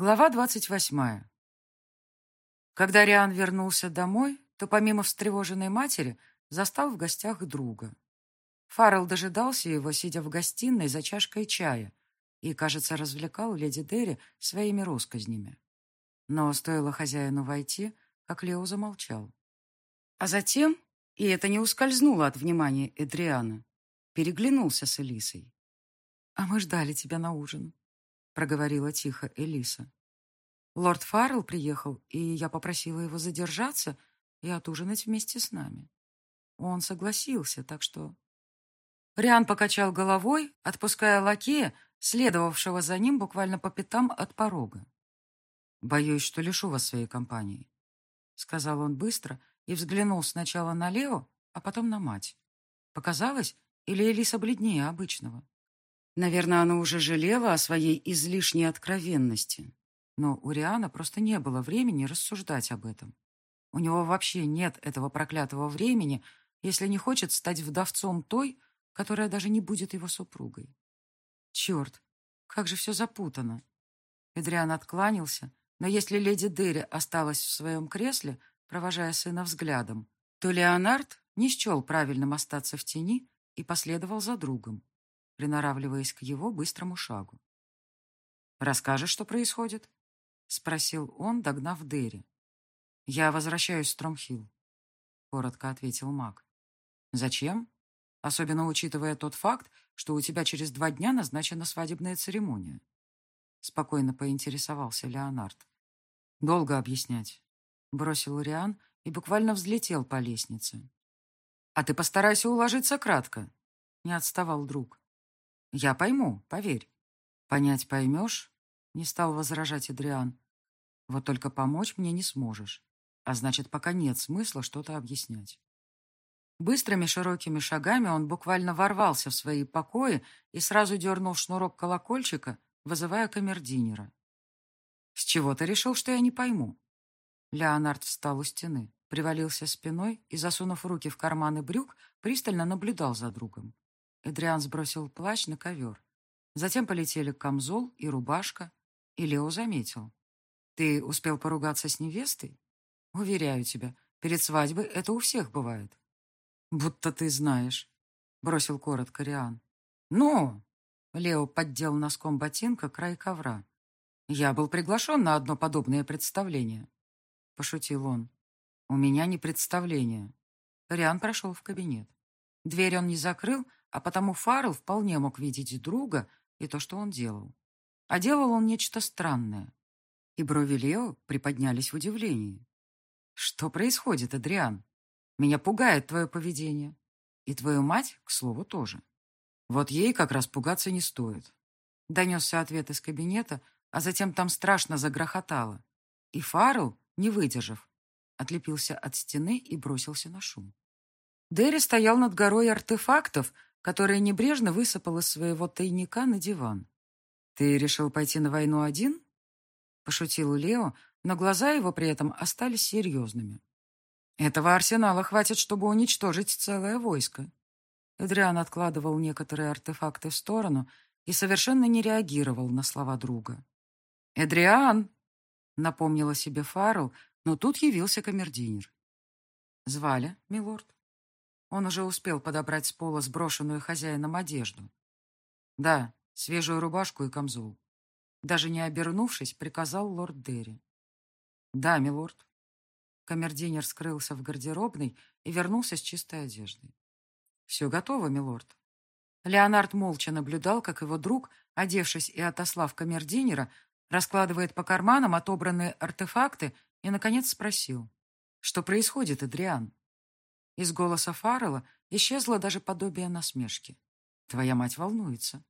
Глава двадцать восьмая. Когда Риан вернулся домой, то помимо встревоженной матери застал в гостях друга. Фаррелл дожидался его, сидя в гостиной за чашкой чая, и, кажется, развлекал леди Дерри своими росказнями. Но стоило хозяину войти, как Лео замолчал. А затем, и это не ускользнуло от внимания Эдриана, переглянулся с Элисой. «А мы ждали тебя на ужин», — проговорила тихо Элиса. «Лорд Фаррелл приехал, и я попросила его задержаться и отужинать вместе с нами. Он согласился, так что...» Риан покачал головой, отпуская лакея, следовавшего за ним буквально по пятам от порога. «Боюсь, что лишу вас своей компании», — сказал он быстро и взглянул сначала на Лео, а потом на мать. Показалось, или Элиса бледнее обычного? Наверное, она уже жалела о своей излишней откровенности. Но у Риана просто не было времени рассуждать об этом. У него вообще нет этого проклятого времени, если не хочет стать вдовцом той, которая даже не будет его супругой. Черт, как же все запутано. Эдриан откланялся, но если леди Дерри осталась в своем кресле, провожая сына взглядом, то Леонард не счел правильным остаться в тени и последовал за другом, приноравливаясь к его быстрому шагу. «Расскажешь, что происходит?» — спросил он, догнав Дерри. «Я возвращаюсь в Стромхилл», — коротко ответил маг. «Зачем? Особенно учитывая тот факт, что у тебя через два дня назначена свадебная церемония». Спокойно поинтересовался Леонард. «Долго объяснять», — бросил Риан и буквально взлетел по лестнице. «А ты постарайся уложиться кратко», — не отставал друг. «Я пойму, поверь». «Понять поймешь?» — не стал возражать Адриан. «Вот только помочь мне не сможешь, а значит, пока нет смысла что-то объяснять». Быстрыми широкими шагами он буквально ворвался в свои покои и сразу дернул шнурок колокольчика, вызывая камердинера. «С чего ты решил, что я не пойму?» Леонард встал у стены, привалился спиной и, засунув руки в карманы брюк, пристально наблюдал за другом. Эдриан сбросил плащ на ковер. Затем полетели камзол и рубашка, и Лео заметил. «Ты успел поругаться с невестой? Уверяю тебя, перед свадьбой это у всех бывает». «Будто ты знаешь», — бросил коротко Риан. «Ну!» — Лео поддел носком ботинка край ковра. «Я был приглашен на одно подобное представление», — пошутил он. «У меня не представление». Риан прошел в кабинет. Дверь он не закрыл, а потому Фаррелл вполне мог видеть друга и то, что он делал. А делал он нечто странное. И брови Лео приподнялись в удивлении. «Что происходит, Адриан? Меня пугает твое поведение. И твою мать, к слову, тоже. Вот ей как раз пугаться не стоит». Донесся ответ из кабинета, а затем там страшно загрохотало. И Фаррелл, не выдержав, отлепился от стены и бросился на шум. Дерри стоял над горой артефактов, которые небрежно высыпал из своего тайника на диван. «Ты решил пойти на войну один?» Пошутил Лео, но глаза его при этом остались серьезными. «Этого арсенала хватит, чтобы уничтожить целое войско». Эдриан откладывал некоторые артефакты в сторону и совершенно не реагировал на слова друга. «Эдриан!» — напомнила себе Фаррелл, но тут явился камердинер. «Звали, милорд?» Он уже успел подобрать с пола сброшенную хозяином одежду. Да, свежую рубашку и камзол. Даже не обернувшись, приказал лорд Дерри. Да, милорд. Камердинер скрылся в гардеробной и вернулся с чистой одеждой. Все готово, милорд. Леонард молча наблюдал, как его друг, одевшись и отослав камердинера, раскладывает по карманам отобранные артефакты и, наконец, спросил. Что происходит, Адриан? Из голоса Фаррелла исчезло даже подобие насмешки. «Твоя мать волнуется.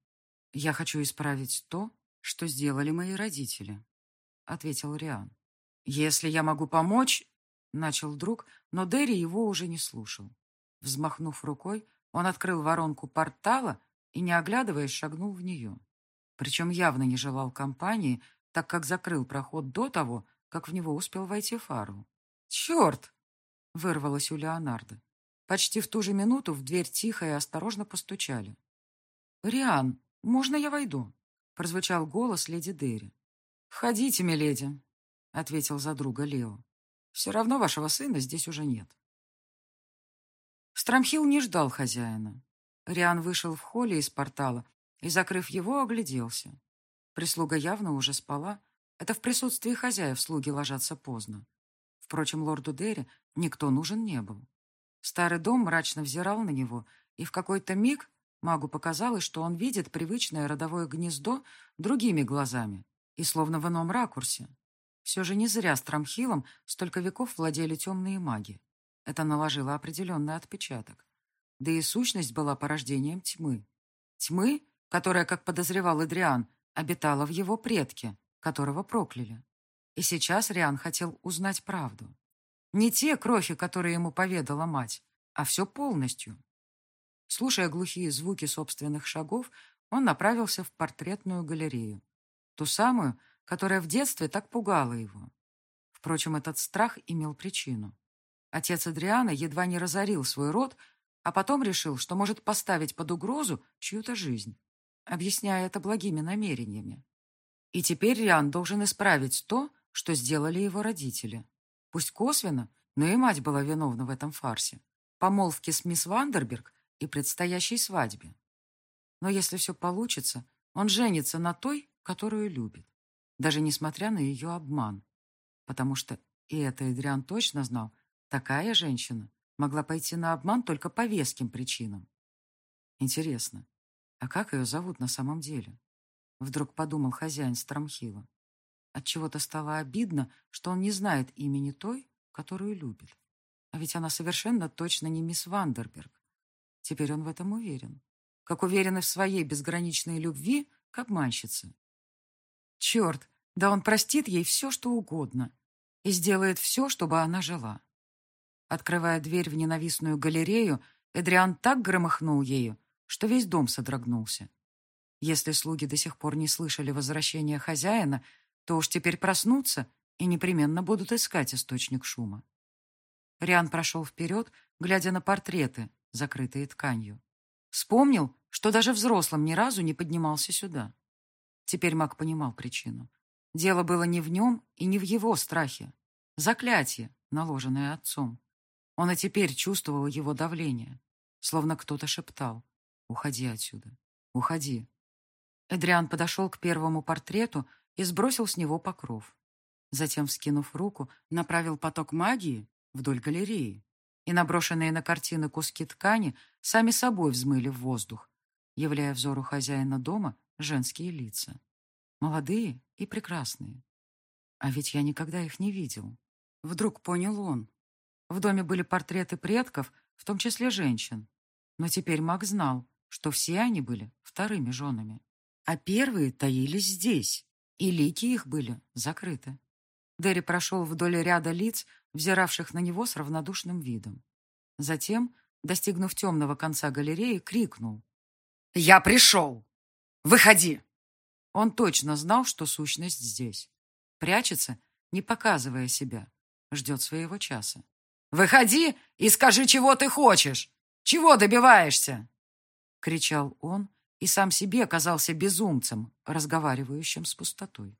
Я хочу исправить то, что сделали мои родители», — ответил Риан. «Если я могу помочь...» — начал друг, но Дерри его уже не слушал. Взмахнув рукой, он открыл воронку портала и, не оглядываясь, шагнул в нее. Причем явно не желал компании, так как закрыл проход до того, как в него успел войти Фаррелл. «Черт!» Вырвалось у Леонардо. Почти в ту же минуту в дверь тихо и осторожно постучали. «Риан, можно я войду?» прозвучал голос леди Дерри. «Входите, миледи», — ответил за друга Лео. «Все равно вашего сына здесь уже нет». Страмхил не ждал хозяина. Риан вышел в холле из портала и, закрыв его, огляделся. Прислуга явно уже спала. Это в присутствии хозяев слуги ложатся поздно. Впрочем, лорду Дерри никто нужен не был. Старый дом мрачно взирал на него, и в какой-то миг магу показалось, что он видит привычное родовое гнездо другими глазами и словно в ином ракурсе. Все же не зря Страмхилом столько веков владели темные маги. Это наложило определенный отпечаток. Да и сущность была порождением тьмы. Тьмы, которая, как подозревал Эдриан, обитала в его предке, которого прокляли. И сейчас Риан хотел узнать правду. Не те крохи, которые ему поведала мать, а все полностью. Слушая глухие звуки собственных шагов, он направился в портретную галерею. Ту самую, которая в детстве так пугала его. Впрочем, этот страх имел причину. Отец Адриана едва не разорил свой род, а потом решил, что может поставить под угрозу чью-то жизнь, объясняя это благими намерениями. И теперь Риан должен исправить то, что сделали его родители. Пусть косвенно, но и мать была виновна в этом фарсе. Помолвке с мисс Вандерберг и предстоящей свадьбе. Но если все получится, он женится на той, которую любит, даже несмотря на ее обман. Потому что, и это Эдриан точно знал, такая женщина могла пойти на обман только по веским причинам. Интересно, а как ее зовут на самом деле? Вдруг подумал хозяин Страмхила. Отчего-то стало обидно, что он не знает имени той, которую любит. А ведь она совершенно точно не мисс Вандерберг. Теперь он в этом уверен. Как уверен в своей безграничной любви к обманщице. Черт, да он простит ей все, что угодно. И сделает все, чтобы она жила. Открывая дверь в ненавистную галерею, Эдриан так громыхнул ею, что весь дом содрогнулся. Если слуги до сих пор не слышали возвращения хозяина, то уж теперь проснутся и непременно будут искать источник шума. Риан прошел вперед, глядя на портреты, закрытые тканью. Вспомнил, что даже взрослым ни разу не поднимался сюда. Теперь маг понимал причину. Дело было не в нем и не в его страхе. Заклятие, наложенное отцом. Он и теперь чувствовал его давление, словно кто-то шептал «Уходи отсюда, уходи». Эдриан подошел к первому портрету и сбросил с него покров. Затем, вскинув руку, направил поток магии вдоль галереи, и наброшенные на картины куски ткани сами собой взмыли в воздух, являя взору хозяина дома женские лица. Молодые и прекрасные. А ведь я никогда их не видел. Вдруг понял он, в доме были портреты предков, в том числе женщин. Но теперь Мак знал, что все они были вторыми женами. А первые таились здесь, и лики их были закрыты. Дерри прошел вдоль ряда лиц, взиравших на него с равнодушным видом. Затем, достигнув темного конца галереи, крикнул. «Я пришел! Выходи!» Он точно знал, что сущность здесь. Прячется, не показывая себя, ждет своего часа. Выходи и скажи, чего ты хочешь! Чего добиваешься?» Кричал он и сам себе казался безумцем, разговаривающим с пустотой.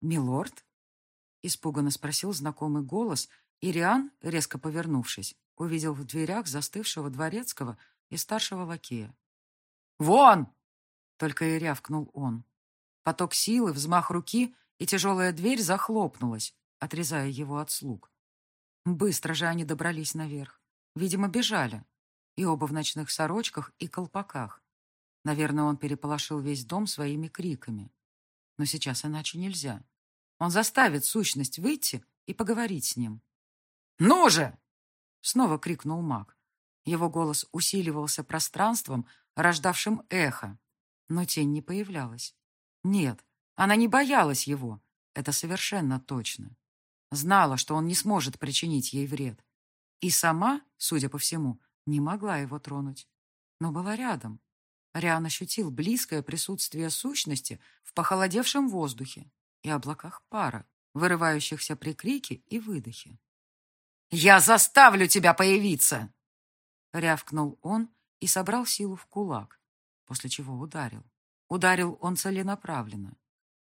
«Милорд?» — испуганно спросил знакомый голос, и Риан, резко повернувшись, увидел в дверях застывшего дворецкого и старшего лакея. «Вон!» — только и рявкнул он. Поток силы, взмах руки, и тяжелая дверь захлопнулась, отрезая его от слуг. Быстро же они добрались наверх. Видимо, бежали. И оба в ночных сорочках и колпаках. Наверное, он переполошил весь дом своими криками. Но сейчас иначе нельзя. Он заставит сущность выйти и поговорить с ним. «Ну же!» — снова крикнул маг. Его голос усиливался пространством, рождавшим эхо. Но тень не появлялась. Нет, она не боялась его. Это совершенно точно. Знала, что он не сможет причинить ей вред. И сама, судя по всему, не могла его тронуть. Но была рядом. Риан ощутил близкое присутствие сущности в похолодевшем воздухе и облаках пара, вырывающихся при крике и выдохе. «Я заставлю тебя появиться!» Рявкнул он и собрал силу в кулак, после чего ударил. Ударил он целенаправленно.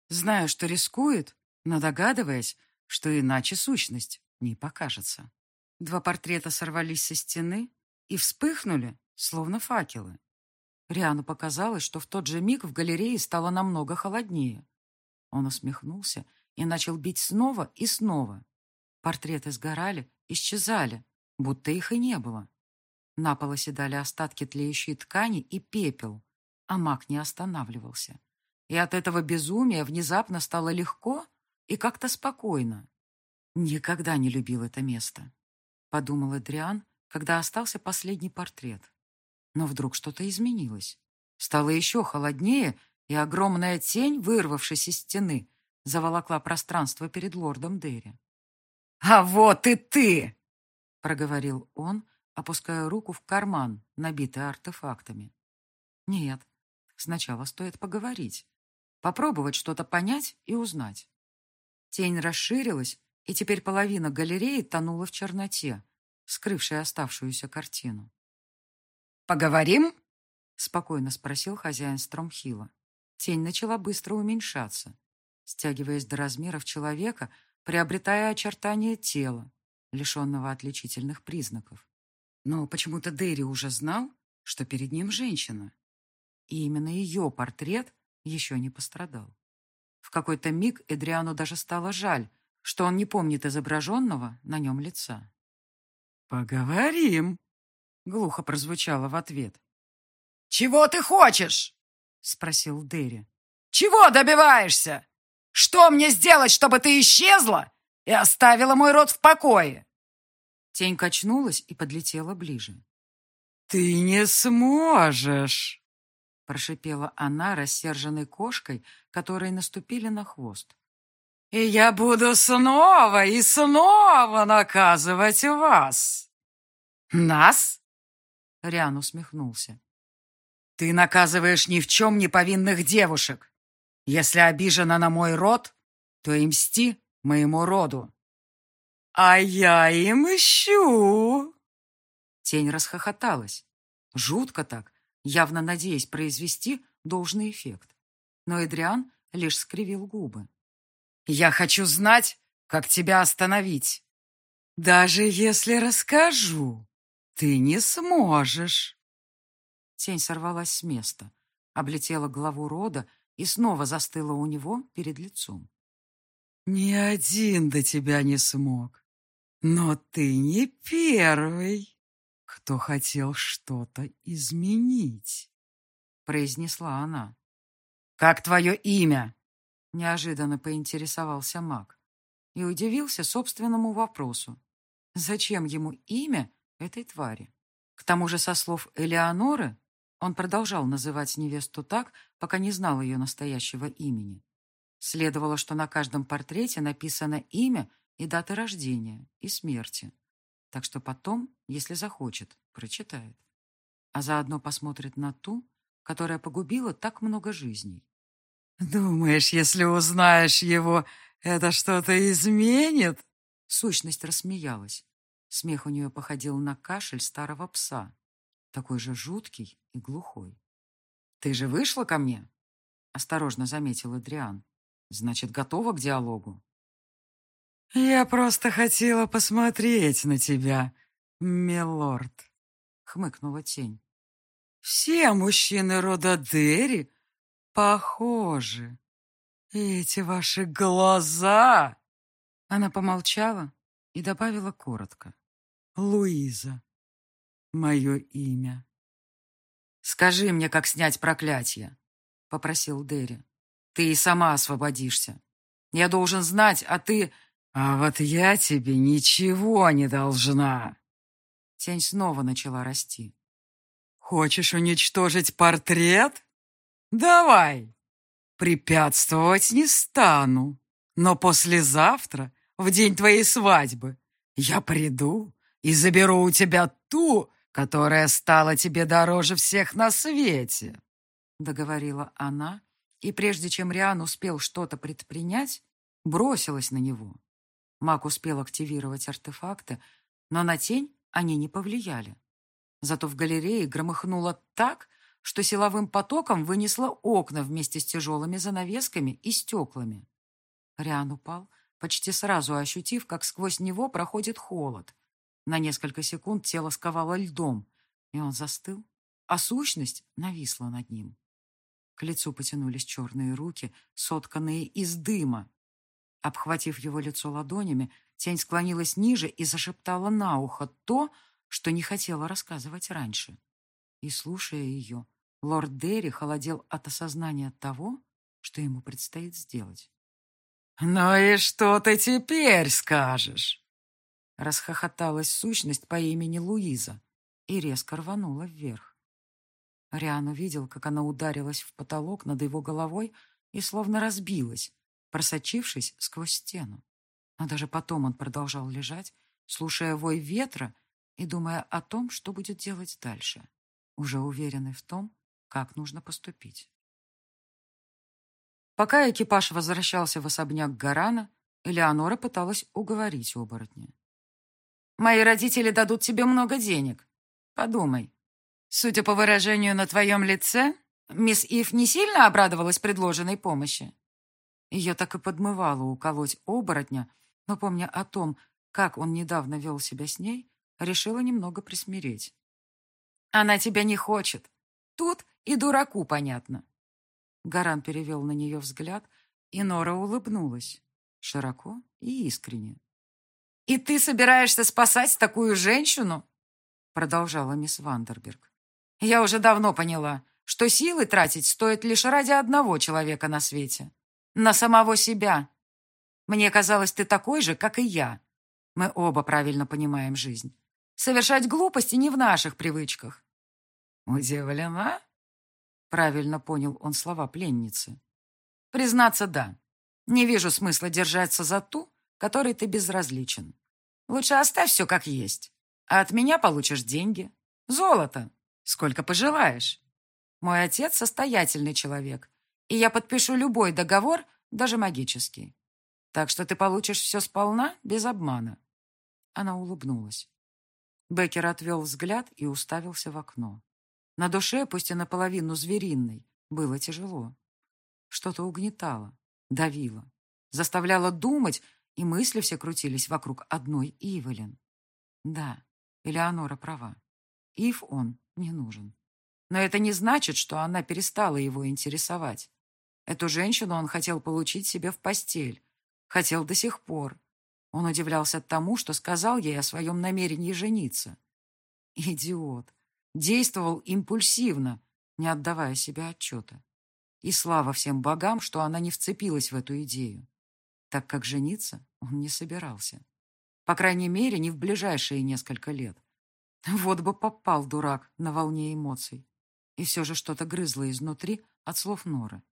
зная, что рискует, но догадываясь, что иначе сущность не покажется. Два портрета сорвались со стены и вспыхнули, словно факелы. Риану показалось, что в тот же миг в галерее стало намного холоднее. Он усмехнулся и начал бить снова и снова. Портреты сгорали, исчезали, будто их и не было. На пол оседали остатки тлеющей ткани и пепел, а маг не останавливался. И от этого безумия внезапно стало легко и как-то спокойно. Никогда не любил это место, подумал Эдриан, когда остался последний портрет. Но вдруг что-то изменилось. Стало еще холоднее, и огромная тень, вырвавшись из стены, заволокла пространство перед лордом Дерри. «А вот и ты!» — проговорил он, опуская руку в карман, набитый артефактами. «Нет, сначала стоит поговорить, попробовать что-то понять и узнать». Тень расширилась, и теперь половина галереи тонула в черноте, скрывшей оставшуюся картину. «Поговорим?» — спокойно спросил хозяин Стромхила. Тень начала быстро уменьшаться, стягиваясь до размеров человека, приобретая очертания тела, лишенного отличительных признаков. Но почему-то Дерри уже знал, что перед ним женщина. И именно ее портрет еще не пострадал. В какой-то миг Эдриану даже стало жаль, что он не помнит изображенного на нем лица. «Поговорим», Глухо прозвучало в ответ. «Чего ты хочешь?» — спросил Дерри. «Чего добиваешься? Что мне сделать, чтобы ты исчезла и оставила мой род в покое?» Тень качнулась и подлетела ближе. «Ты не сможешь!» — прошипела она рассерженной кошкой, которой наступили на хвост. «И я буду снова и снова наказывать вас!» «Нас?» Риан усмехнулся. «Ты наказываешь ни в чем не повинных девушек. Если обижена на мой род, то и мсти моему роду». «А я и мщу!» Тень расхохоталась. Жутко так, явно надеясь произвести должный эффект. Но Эдриан лишь скривил губы. «Я хочу знать, как тебя остановить. Даже если расскажу, «Ты не сможешь!» Тень сорвалась с места, облетела главу рода и снова застыла у него перед лицом. «Ни один до тебя не смог, но ты не первый, кто хотел что-то изменить», — произнесла она. «Как твое имя?» — неожиданно поинтересовался маг и удивился собственному вопросу. Зачем ему имя, этой твари. К тому же, со слов Элеоноры, он продолжал называть невесту так, пока не знал ее настоящего имени. Следовало, что на каждом портрете написано имя и дата рождения, и смерти. Так что потом, если захочет, прочитает. А заодно посмотрит на ту, которая погубила так много жизней. «Думаешь, если узнаешь его, это что-то изменит?» Сущность рассмеялась. Смех у нее походил на кашель старого пса, такой же жуткий и глухой. «Ты же вышла ко мне?» — осторожно заметил Адриан. «Значит, готова к диалогу?» «Я просто хотела посмотреть на тебя, милорд», — хмыкнула тень. «Все мужчины рода Дерри похожи. Эти ваши глаза!» Она помолчала и добавила коротко. Луиза. Мое имя. «Скажи мне, как снять проклятие», — попросил Дерри. «Ты и сама освободишься. Я должен знать, а ты...» «А вот я тебе ничего не должна». Тень снова начала расти. «Хочешь уничтожить портрет? Давай. Препятствовать не стану. Но послезавтра, в день твоей свадьбы, я приду и заберу у тебя ту, которая стала тебе дороже всех на свете», — договорила она, и прежде чем Риан успел что-то предпринять, бросилась на него. Маг успел активировать артефакты, но на тень они не повлияли. Зато в галерее громыхнуло так, что силовым потоком вынесло окна вместе с тяжелыми занавесками и стеклами. Риан упал, почти сразу ощутив, как сквозь него проходит холод. На несколько секунд тело сковало льдом, и он застыл, а сущность нависла над ним. К лицу потянулись черные руки, сотканные из дыма. Обхватив его лицо ладонями, тень склонилась ниже и зашептала на ухо то, что не хотела рассказывать раньше. И, слушая ее, лорд Дерри холодел от осознания того, что ему предстоит сделать. «Ну и что ты теперь скажешь?» Расхохоталась сущность по имени Луиза и резко рванула вверх. Риан увидел, как она ударилась в потолок над его головой и словно разбилась, просочившись сквозь стену. Но даже потом он продолжал лежать, слушая вой ветра и думая о том, что будет делать дальше, уже уверенный в том, как нужно поступить. Пока экипаж возвращался в особняк Гарана, Элеонора пыталась уговорить оборотня. «Мои родители дадут тебе много денег. Подумай, Судя по выражению на твоем лице, мисс Ив не сильно обрадовалась предложенной помощи. Ее так и подмывало уколоть оборотня, но, помня о том, как он недавно вел себя с ней, решила немного присмиреть. «Она тебя не хочет. Тут и дураку понятно». Гаран перевел на нее взгляд, и Нора улыбнулась, широко и искренне. «И ты собираешься спасать такую женщину?» продолжала мисс Вандерберг. Я уже давно поняла, что силы тратить стоит лишь ради одного человека на свете. На самого себя. Мне казалось, ты такой же, как и я. Мы оба правильно понимаем жизнь. Совершать глупости не в наших привычках. Удивлена? Правильно понял он слова пленницы. Признаться, да. Не вижу смысла держаться за ту, которой ты безразличен. Лучше оставь все как есть. А от меня получишь деньги. Золото. Сколько пожелаешь. Мой отец состоятельный человек, и я подпишу любой договор, даже магический. Так что ты получишь все сполна, без обмана. Она улыбнулась. Беккер отвел взгляд и уставился в окно. На душе, пусть и наполовину звериной, было тяжело. Что-то угнетало, давило, заставляло думать, и мысли все крутились вокруг одной Ивелин. Да, Элеонора права. Ив он не нужен. Но это не значит, что она перестала его интересовать. Эту женщину он хотел получить себе в постель. Хотел до сих пор. Он удивлялся тому, что сказал ей о своем намерении жениться. Идиот. Действовал импульсивно, не отдавая себе отчета. И слава всем богам, что она не вцепилась в эту идею, так как жениться он не собирался. По крайней мере, не в ближайшие несколько лет. Вот бы попал дурак на волне эмоций. И все же что-то грызло изнутри от слов Норы.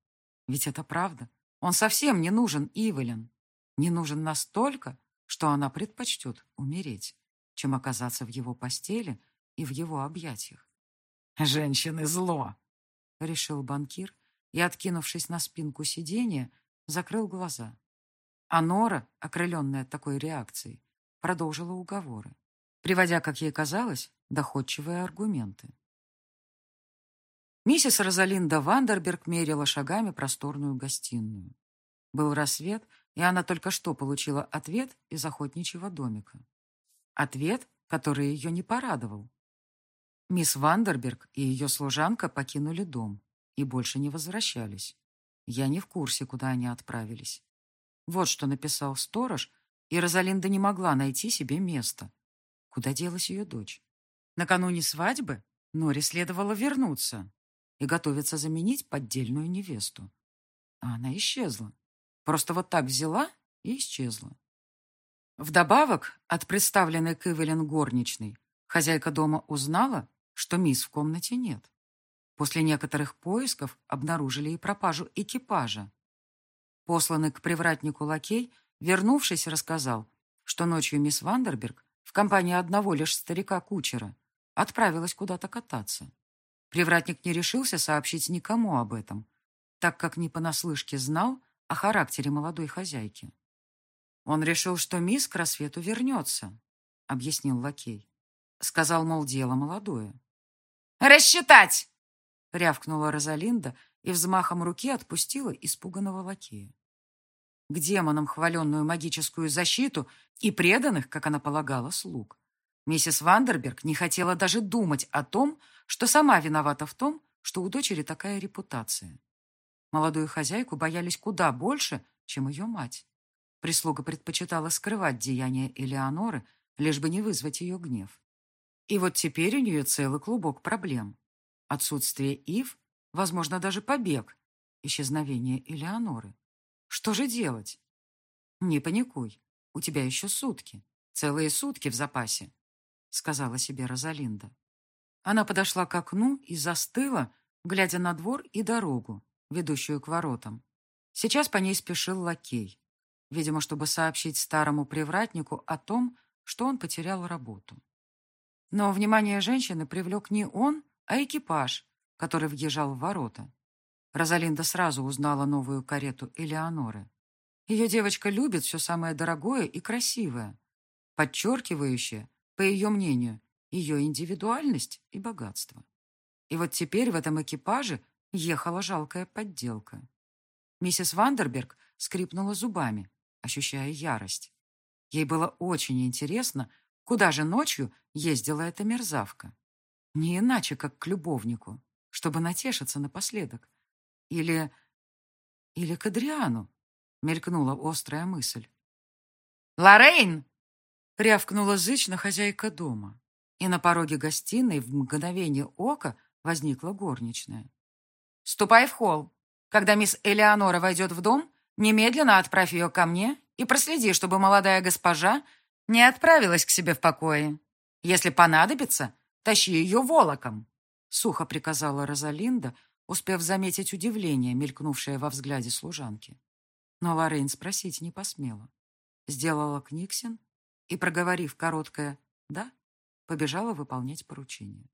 Ведь это правда. Он совсем не нужен Ивелин. Не нужен настолько, что она предпочтет умереть, чем оказаться в его постели и в его объятиях. «Женщины зло!» — решил банкир и, откинувшись на спинку сиденья, закрыл глаза. А Нора, окрыленная такой реакцией, продолжила уговоры приводя, как ей казалось, доходчивые аргументы. Миссис Розалинда Вандерберг мерила шагами просторную гостиную. Был рассвет, и она только что получила ответ из охотничьего домика. Ответ, который ее не порадовал. Мисс Вандерберг и ее служанка покинули дом и больше не возвращались. Я не в курсе, куда они отправились. Вот что написал сторож, и Розалинда не могла найти себе места. Куда делась ее дочь? Накануне свадьбы Норе следовало вернуться и готовиться заменить поддельную невесту. А она исчезла. Просто вот так взяла и исчезла. Вдобавок, от представленной к Эвелин горничной, хозяйка дома узнала, что мисс в комнате нет. После некоторых поисков обнаружили и пропажу экипажа. Посланный к привратнику лакей, вернувшись, рассказал, что ночью мисс Вандерберг в компании одного лишь старика-кучера, отправилась куда-то кататься. Привратник не решился сообщить никому об этом, так как не понаслышке знал о характере молодой хозяйки. Он решил, что мисс к рассвету вернется, объяснил лакей. Сказал, мол, дело молодое. «Рассчитать!» — рявкнула Розалинда и взмахом руки отпустила испуганного лакея. К демонам хваленную магическую защиту и преданных, как она полагала, слуг. Миссис Вандерберг не хотела даже думать о том, что сама виновата в том, что у дочери такая репутация. Молодую хозяйку боялись куда больше, чем ее мать. Прислуга предпочитала скрывать деяния Элеоноры, лишь бы не вызвать ее гнев. И вот теперь у нее целый клубок проблем. Отсутствие Ив, возможно, даже побег, исчезновение Элеоноры. Что же делать? Не паникуй, у тебя еще сутки, целые сутки в запасе, сказала себе Розалинда. Она подошла к окну и застыла, глядя на двор и дорогу, ведущую к воротам. Сейчас по ней спешил лакей, видимо, чтобы сообщить старому привратнику о том, что он потерял работу. Но внимание женщины привлек не он, а экипаж, который въезжал в ворота. Розалинда сразу узнала новую карету Элеоноры. Ее девочка любит все самое дорогое и красивое, подчеркивающее, по ее мнению, ее индивидуальность и богатство. И вот теперь в этом экипаже ехала жалкая подделка. Миссис Вандерберг скрипнула зубами, ощущая ярость. Ей было очень интересно, куда же ночью ездила эта мерзавка. Не иначе, как к любовнику, чтобы натешиться напоследок. Или... или к Адриану, мелькнула острая мысль. «Лоррейн!» — рявкнула зычно хозяйка дома и на пороге гостиной в мгновение ока возникла горничная. «Ступай в холл. Когда мисс Элеонора войдет в дом, немедленно отправь ее ко мне и проследи, чтобы молодая госпожа не отправилась к себе в покое. Если понадобится, тащи ее волоком», — сухо приказала Розалинда, успев заметить удивление, мелькнувшее во взгляде служанки. Но Лоррейн спросить не посмела. Сделала Книксин и, проговорив короткое «да», побежала выполнять поручение.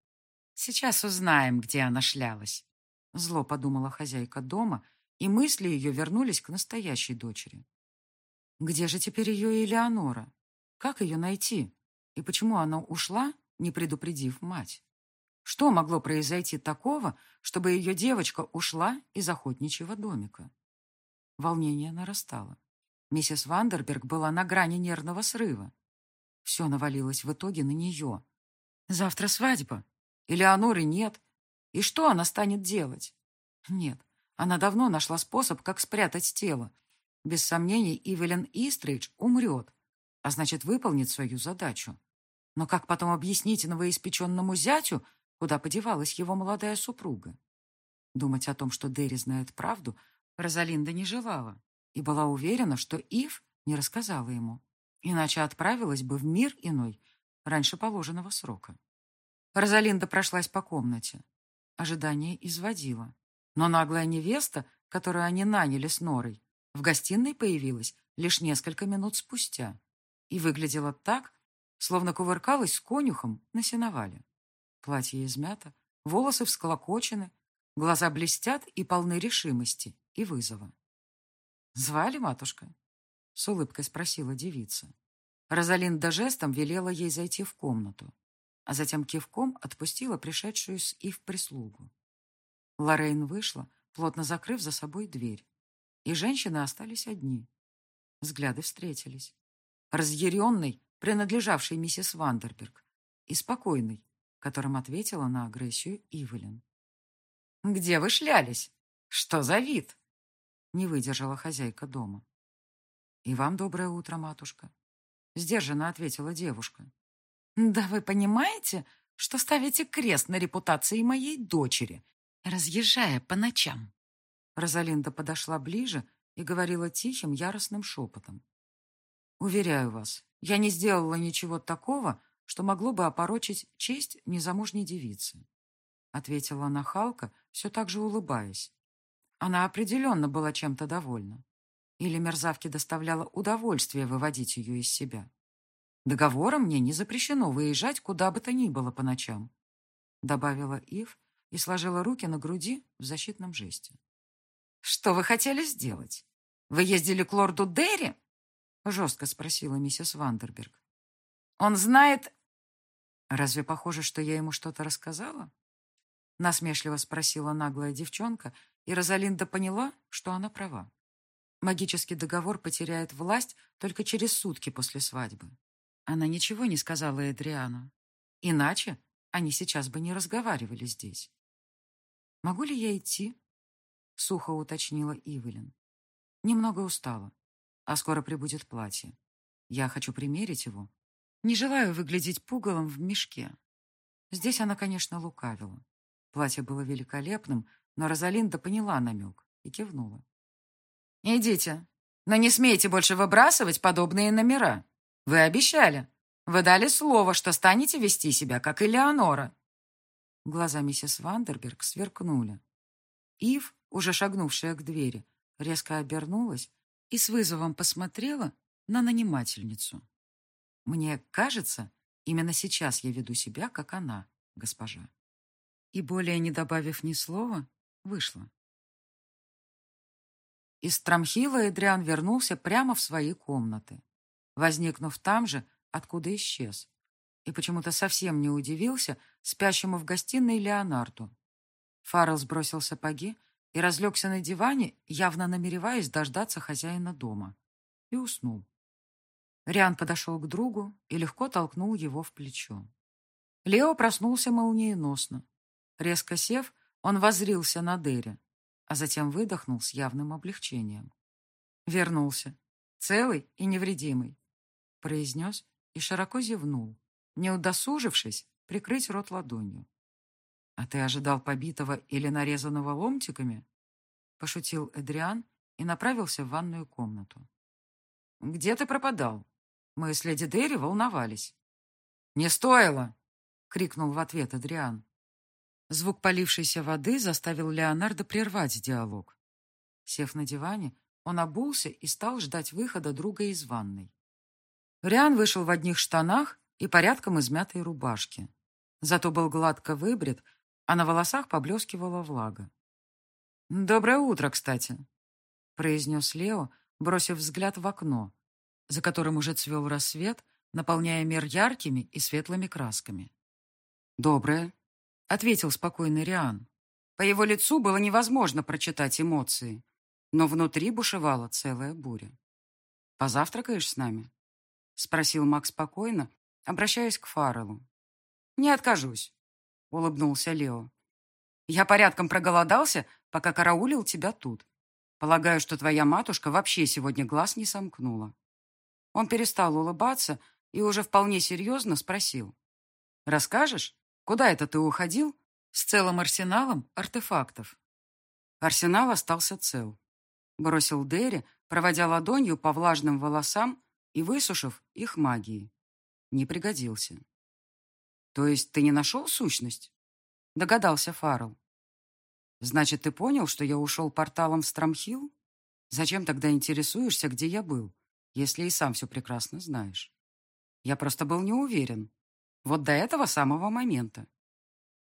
«Сейчас узнаем, где она шлялась», — зло подумала хозяйка дома, и мысли ее вернулись к настоящей дочери. «Где же теперь ее Элеонора? Как ее найти? И почему она ушла, не предупредив мать? Что могло произойти такого, чтобы ее девочка ушла из охотничьего домика?» Волнение нарастало. Миссис Вандерберг была на грани нервного срыва. Все навалилось в итоге на нее. Завтра свадьба. Элеоноры нет. И что она станет делать? Нет, она давно нашла способ, как спрятать тело. Без сомнений, Ивелин Истридж умрет, а значит, выполнит свою задачу. Но как потом объяснить новоиспеченному зятю, куда подевалась его молодая супруга? Думать о том, что Дерри знает правду, Розалинда не желала и была уверена, что Ив не рассказала ему иначе отправилась бы в мир иной раньше положенного срока. Розалинда прошлась по комнате. Ожидание изводило. Но наглая невеста, которую они наняли с Норой, в гостиной появилась лишь несколько минут спустя и выглядела так, словно кувыркалась с конюхом на сеновале. Платье измято, волосы всколокочены, глаза блестят и полны решимости и вызова. «Звали матушка?» С улыбкой спросила девица. Розалинда жестом велела ей зайти в комнату, а затем кивком отпустила пришедшую с Ив прислугу. Лоррейн вышла, плотно закрыв за собой дверь, и женщины остались одни. Взгляды встретились. Разъяренный, принадлежавший миссис Вандерберг, и спокойный, которым ответила на агрессию Ивелин. «Где вы шлялись? Что за вид?» Не выдержала хозяйка дома. «И вам доброе утро, матушка», — сдержанно ответила девушка. «Да вы понимаете, что ставите крест на репутации моей дочери, разъезжая по ночам?» Розалинда подошла ближе и говорила тихим, яростным шепотом. «Уверяю вас, я не сделала ничего такого, что могло бы опорочить честь незамужней девицы», ответила нахалка, все так же улыбаясь. Она определенно была чем-то довольна. Или мерзавке доставляло удовольствие выводить ее из себя. Договором мне не запрещено выезжать куда бы то ни было по ночам, добавила Ив и сложила руки на груди в защитном жесте. Что вы хотели сделать? Вы ездили к лорду Дерри? Жестко спросила миссис Вандерберг. Он знает... Разве похоже, что я ему что-то рассказала? Насмешливо спросила наглая девчонка, и Розалинда поняла, что она права. Магический договор потеряет власть только через сутки после свадьбы. Она ничего не сказала Эдриану. Иначе они сейчас бы не разговаривали здесь. «Могу ли я идти?» — сухо уточнила Ивелин. «Немного устала, а скоро прибудет платье. Я хочу примерить его. Не желаю выглядеть пугалом в мешке». Здесь она, конечно, лукавила. Платье было великолепным, но Розалинда поняла намек и кивнула. «Идите, но не смейте больше выбрасывать подобные номера. Вы обещали. Вы дали слово, что станете вести себя, как Элеонора». Глаза миссис Вандерберг сверкнули. Ив, уже шагнувшая к двери, резко обернулась и с вызовом посмотрела на нанимательницу. «Мне кажется, именно сейчас я веду себя, как она, госпожа». И, более не добавив ни слова, вышла. Из Трамхила Эдриан вернулся прямо в свои комнаты, возникнув там же, откуда исчез, и почему-то совсем не удивился спящему в гостиной Леонарду. Фаррелл сбросил сапоги и разлегся на диване, явно намереваясь дождаться хозяина дома, и уснул. Риан подошел к другу и легко толкнул его в плечо. Лео проснулся молниеносно. Резко сев, он возрился на Дерри, а затем выдохнул с явным облегчением. Вернулся, целый и невредимый, произнес и широко зевнул, не удосужившись прикрыть рот ладонью. «А ты ожидал побитого или нарезанного ломтиками?» Пошутил Эдриан и направился в ванную комнату. «Где ты пропадал?» Мы с леди Дерри волновались. «Не стоило!» — крикнул в ответ Эдриан. Звук полившейся воды заставил Леонардо прервать диалог. Сев на диване, он обулся и стал ждать выхода друга из ванной. Риан вышел в одних штанах и порядком измятой рубашке. Зато был гладко выбрит, а на волосах поблескивала влага. «Доброе утро, кстати», — произнес Лео, бросив взгляд в окно, за которым уже цвел рассвет, наполняя мир яркими и светлыми красками. «Доброе», — ответил спокойный Риан. По его лицу было невозможно прочитать эмоции, но внутри бушевала целая буря. «Позавтракаешь с нами?» — спросил Макс спокойно, обращаясь к Фарреллу. «Не откажусь», — улыбнулся Лео. «Я порядком проголодался, пока караулил тебя тут. Полагаю, что твоя матушка вообще сегодня глаз не сомкнула». Он перестал улыбаться и уже вполне серьезно спросил. «Расскажешь?» Куда это ты уходил? С целым арсеналом артефактов. Арсенал остался цел. Бросил Дерри, проводя ладонью по влажным волосам и высушив их магией. Не пригодился. То есть ты не нашел сущность? Догадался Фаррелл. Значит, ты понял, что я ушел порталом в Страмхилл? Зачем тогда интересуешься, где я был, если и сам все прекрасно знаешь? Я просто был не уверен, вот до этого самого момента.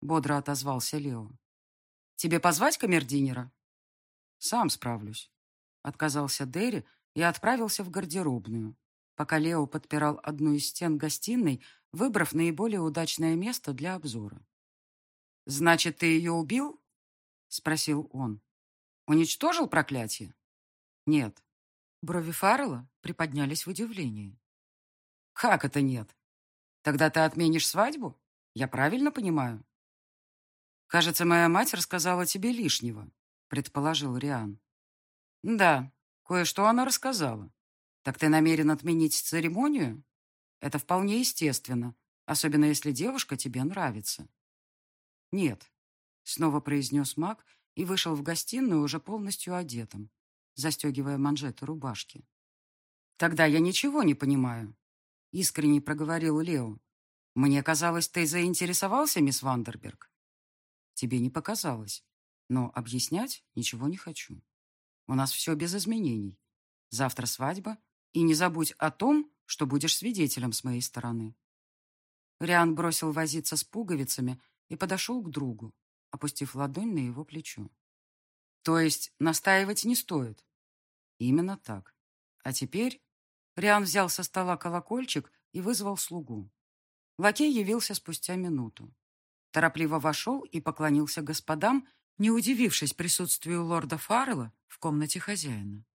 Бодро отозвался Лео. Тебе позвать камердинера? Сам справлюсь. Отказался Дерри и отправился в гардеробную, пока Лео подпирал одну из стен гостиной, выбрав наиболее удачное место для обзора. «Значит, ты ее убил?» — спросил он. «Уничтожил проклятие?» «Нет». Брови Фаррелла приподнялись в удивлении. «Как это нет? Тогда ты отменишь свадьбу? Я правильно понимаю? Кажется, моя мать рассказала тебе лишнего, предположил Риан. Да, кое-что она рассказала. Так ты намерен отменить церемонию? Это вполне естественно, особенно если девушка тебе нравится. Нет, снова произнес маг и вышел в гостиную уже полностью одетым, застегивая манжеты рубашки. Тогда я ничего не понимаю искренне проговорил Лео. «Мне казалось, ты заинтересовался, мисс Вандерберг?» «Тебе не показалось. Но объяснять ничего не хочу. У нас все без изменений. Завтра свадьба, и не забудь о том, что будешь свидетелем с моей стороны». Риан бросил возиться с пуговицами и подошел к другу, опустив ладонь на его плечо. «То есть настаивать не стоит?» «Именно так. А теперь Риан взял со стола колокольчик и вызвал слугу. Лакей явился спустя минуту. Торопливо вошел и поклонился господам, не удивившись присутствию лорда Фаррелла в комнате хозяина.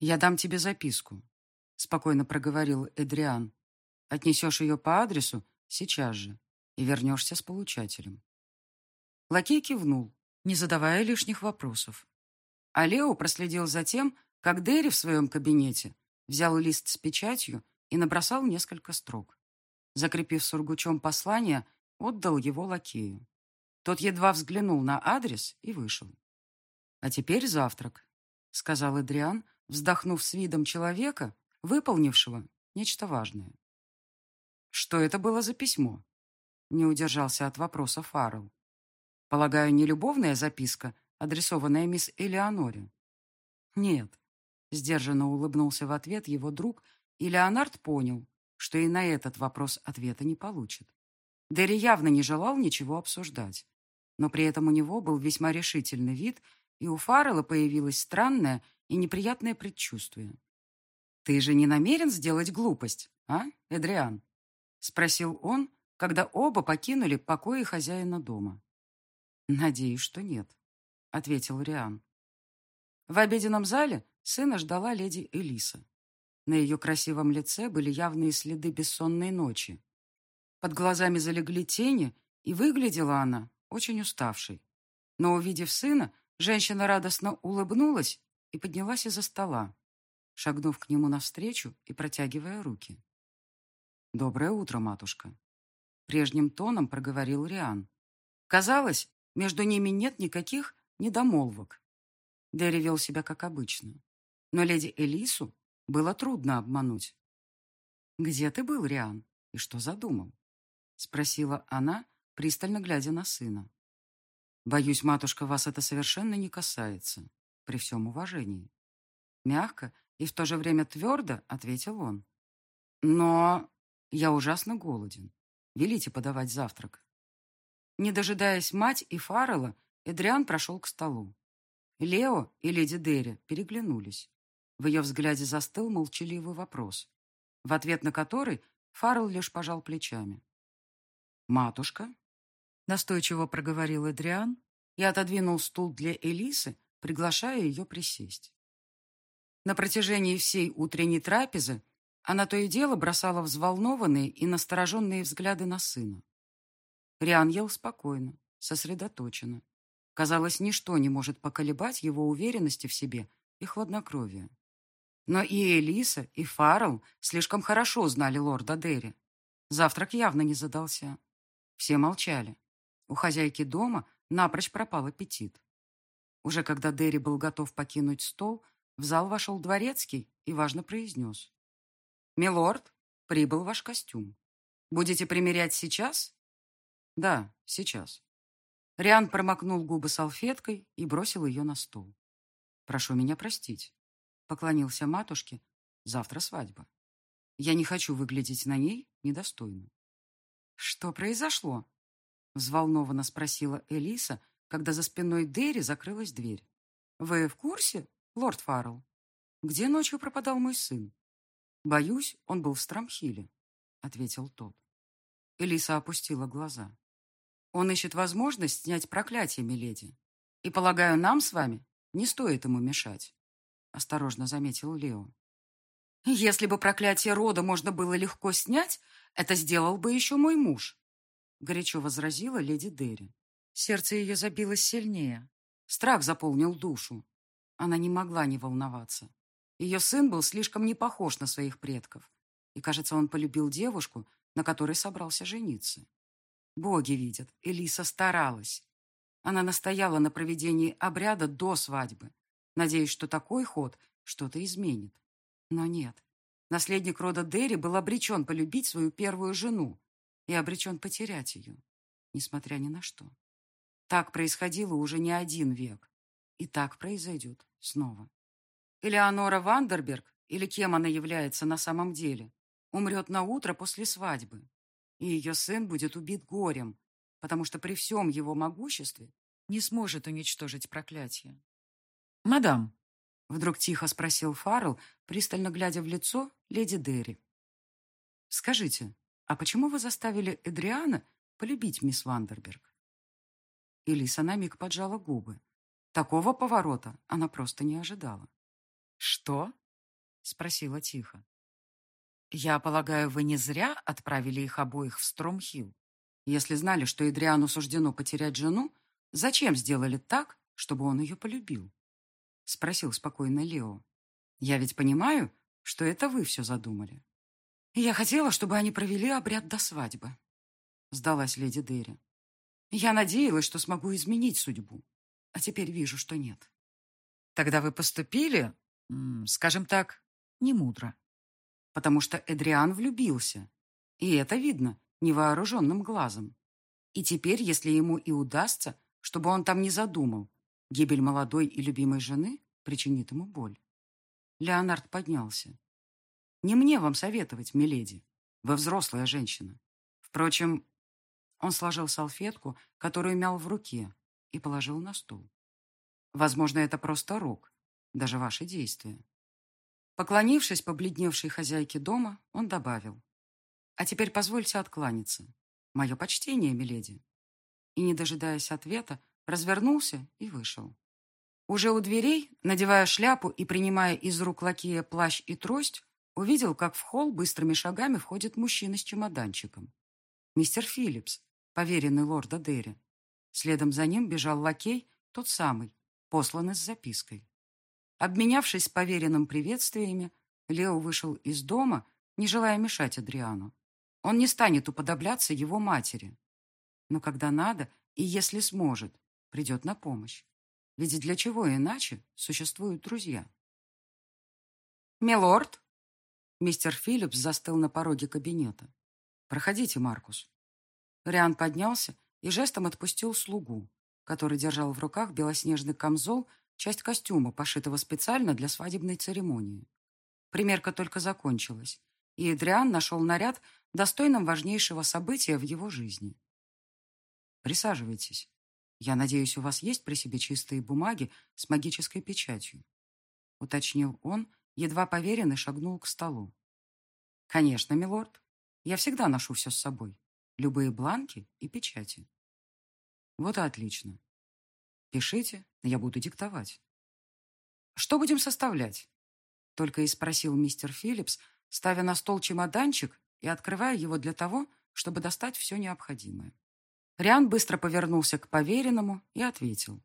«Я дам тебе записку», — спокойно проговорил Эдриан. «Отнесешь ее по адресу сейчас же и вернешься с получателем». Лакей кивнул, не задавая лишних вопросов. А Лео проследил за тем, как Дерри в своем кабинете взял лист с печатью и набросал несколько строк. Закрепив сургучом послание, отдал его лакею. Тот едва взглянул на адрес и вышел. «А теперь завтрак», — сказал Эдриан, вздохнув с видом человека, выполнившего нечто важное. «Что это было за письмо?» — не удержался от вопроса Фаррелл. «Полагаю, не любовная записка, адресованная мисс Элеоноре?» «Нет», — сдержанно улыбнулся в ответ его друг, и Леонард понял, что и на этот вопрос ответа не получит. Дерри явно не желал ничего обсуждать, но при этом у него был весьма решительный вид, и у Фаррелла появилось странное и неприятное предчувствие. «Ты же не намерен сделать глупость, а, Эдриан?» — спросил он, когда оба покинули покои хозяина дома. «Надеюсь, что нет», — ответил Риан. В обеденном зале сына ждала леди Элиса. На ее красивом лице были явные следы бессонной ночи. Под глазами залегли тени, и выглядела она очень уставшей. Но, увидев сына, женщина радостно улыбнулась и поднялась из-за стола, шагнув к нему навстречу и протягивая руки. «Доброе утро, матушка», — прежним тоном проговорил Риан. Казалось, между ними нет никаких недомолвок. Дерри вел себя как обычно. Но леди Элису было трудно обмануть. «Где ты был, Риан, и что задумал?» — спросила она, пристально глядя на сына. «Боюсь, матушка, вас это совершенно не касается, при всем уважении». Мягко и в то же время твердо ответил он. «Но я ужасно голоден. Велите подавать завтрак». Не дожидаясь мать и Фаррелла, Эдриан прошел к столу. Лео и леди Дерри переглянулись. В ее взгляде застыл молчаливый вопрос, в ответ на который Фаррелл лишь пожал плечами. «Матушка?» — настойчиво проговорил Эдриан и отодвинул стул для Элисы, приглашая ее присесть. На протяжении всей утренней трапезы она то и дело бросала взволнованные и настороженные взгляды на сына. Риан ел спокойно, сосредоточенно. Казалось, ничто не может поколебать его уверенности в себе и хладнокровия. Но и Элиса, и Фаррелл слишком хорошо знали лорда Дерри. Завтрак явно не задался. Все молчали. У хозяйки дома напрочь пропал аппетит. Уже когда Дерри был готов покинуть стол, в зал вошел дворецкий и важно произнес. «Милорд, прибыл ваш костюм. Будете примерять сейчас?» «Да, сейчас». Риан промокнул губы салфеткой и бросил ее на стол. «Прошу меня простить поклонился матушке. Завтра свадьба. Я не хочу выглядеть на ней недостойно. Что произошло? Взволнованно спросила Элиса, когда за спиной Дерри закрылась дверь. Вы в курсе, лорд Фаррелл? Где ночью пропадал мой сын? Боюсь, он был в Страмхиле, ответил тот. Элиса опустила глаза. Он ищет возможность снять проклятие, миледи. И, полагаю, нам с вами не стоит ему мешать. — осторожно заметил Лео. «Если бы проклятие рода можно было легко снять, это сделал бы еще мой муж», — горячо возразила леди Дерри. Сердце ее забилось сильнее. Страх заполнил душу. Она не могла не волноваться. Ее сын был слишком не похож на своих предков. И, кажется, он полюбил девушку, на которой собрался жениться. Боги видят, Элиса старалась. Она настояла на проведении обряда до свадьбы, надеясь, что такой ход что-то изменит. Но нет. Наследник рода Дерри был обречен полюбить свою первую жену и обречен потерять ее, несмотря ни на что. Так происходило уже не один век. И так произойдет снова. Элеонора Вандерберг, или кем она является на самом деле, умрет на утро после свадьбы. И ее сын будет убит горем, потому что при всем его могуществе не сможет уничтожить проклятие. «Мадам», — вдруг тихо спросил Фаррелл, пристально глядя в лицо леди Дерри. «Скажите, а почему вы заставили Эдриана полюбить мисс Вандерберг. Элиса на миг поджала губы. Такого поворота она просто не ожидала. «Что?» — спросила тихо. «Я полагаю, вы не зря отправили их обоих в Стромхилл? Если знали, что Эдриану суждено потерять жену, зачем сделали так, чтобы он ее полюбил?» — спросил спокойно Лео. «Я ведь понимаю, что это вы все задумали». «Я хотела, чтобы они провели обряд до свадьбы», — сдалась леди Дерри. «Я надеялась, что смогу изменить судьбу, а теперь вижу, что нет». «Тогда вы поступили, скажем так, не мудро потому что Эдриан влюбился. И это видно невооруженным глазом. И теперь, если ему и удастся, чтобы он там не задумал, гибель молодой и любимой жены причинит ему боль. Леонард поднялся. «Не мне вам советовать, миледи. Вы взрослая женщина. Впрочем, он сложил салфетку, которую мял в руке, и положил на стул. Возможно, это просто рок, даже ваши действия. Поклонившись побледневшей хозяйке дома, он добавил. «А теперь позвольте откланяться. Мое почтение, миледи». И, не дожидаясь ответа, развернулся и вышел. Уже у дверей, надевая шляпу и принимая из рук лакея плащ и трость, увидел, как в холл быстрыми шагами входит мужчина с чемоданчиком. Мистер Филлипс, поверенный лорда Дерри. Следом за ним бежал лакей, тот самый, посланный с запиской. Обменявшись поверенным приветствиями, Лео вышел из дома, не желая мешать Адриану. Он не станет уподобляться его матери. Но когда надо, и если сможет, придет на помощь. Ведь для чего иначе существуют друзья? «Милорд!» Мистер Филлипс застыл на пороге кабинета. «Проходите, Маркус». Риан поднялся и жестом отпустил слугу, который держал в руках белоснежный камзол часть костюма, пошитого специально для свадебной церемонии. Примерка только закончилась, и Эдриан нашел наряд, достойным важнейшего события в его жизни. «Присаживайтесь. Я надеюсь, у вас есть при себе чистые бумаги с магической печатью?» уточнил он, едва поверенный шагнул к столу. «Конечно, милорд. Я всегда ношу все с собой. Любые бланки и печати». «Вот и отлично. Пишите, я буду диктовать. Что будем составлять? Только и спросил мистер Филлипс, ставя на стол чемоданчик и открывая его для того, чтобы достать все необходимое. Риан быстро повернулся к поверенному и ответил.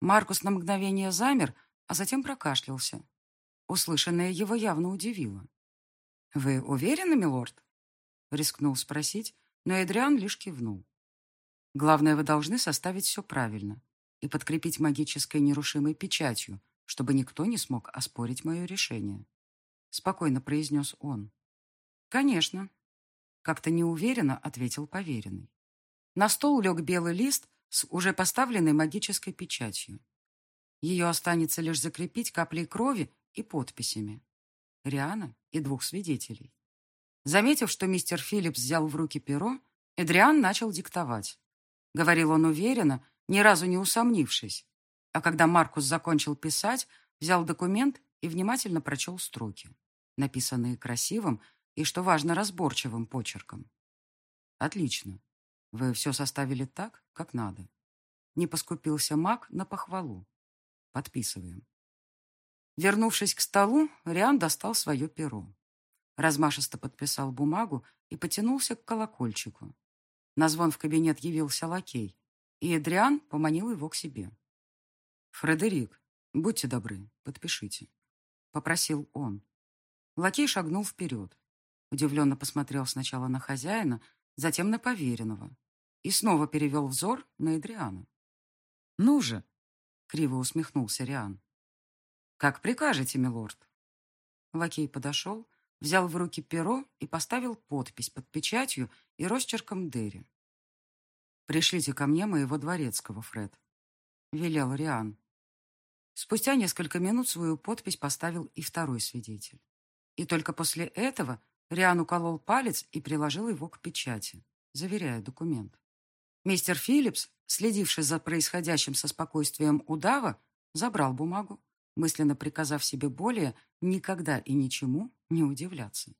Маркус на мгновение замер, а затем прокашлялся. Услышанное его явно удивило. «Вы уверены, милорд?» Рискнул спросить, но Эдриан лишь кивнул. «Главное, вы должны составить все правильно и подкрепить магической нерушимой печатью, чтобы никто не смог оспорить мое решение. Спокойно произнес он. Конечно. Как-то неуверенно ответил поверенный. На стол лег белый лист с уже поставленной магической печатью. Ее останется лишь закрепить каплей крови и подписями. Риана и двух свидетелей. Заметив, что мистер Филлипс взял в руки перо, Эдриан начал диктовать. Говорил он уверенно, ни разу не усомнившись. А когда Маркус закончил писать, взял документ и внимательно прочел строки, написанные красивым и, что важно, разборчивым почерком. «Отлично. Вы все составили так, как надо». Не поскупился маг на похвалу. Подписываем. Вернувшись к столу, Риан достал свое перо. Размашисто подписал бумагу и потянулся к колокольчику. На звон в кабинет явился лакей, и Эдриан поманил его к себе. «Фредерик, будьте добры, подпишите», — попросил он. Лакей шагнул вперед. Удивленно посмотрел сначала на хозяина, затем на поверенного и снова перевел взор на Эдриана. «Ну же!» — криво усмехнулся Риан. «Как прикажете, милорд?» Лакей подошел, взял в руки перо и поставил подпись под печатью и росчерком Дерри. «Пришлите ко мне моего дворецкого, Фред», — велел Риан. Спустя несколько минут свою подпись поставил и второй свидетель. И только после этого Риан уколол палец и приложил его к печати, заверяя документ. Мистер Филлипс, следивший за происходящим со спокойствием удава, забрал бумагу, мысленно приказав себе более никогда и ничему не удивляться.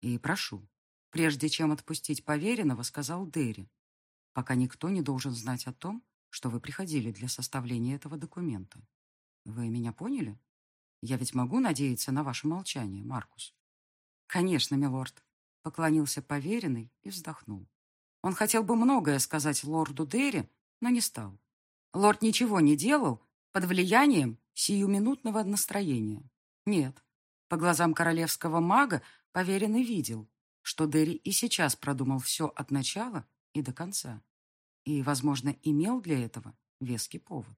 И прошу, Прежде чем отпустить поверенного, сказал Дерри, пока никто не должен знать о том, что вы приходили для составления этого документа. Вы меня поняли? Я ведь могу надеяться на ваше молчание, Маркус? Конечно, милорд, поклонился поверенный и вздохнул. Он хотел бы многое сказать лорду Дерри, но не стал. Лорд ничего не делал под влиянием сиюминутного настроения. Нет, по глазам королевского мага поверенный видел, что Дерри и сейчас продумал все от начала и до конца. И, возможно, имел для этого веский повод.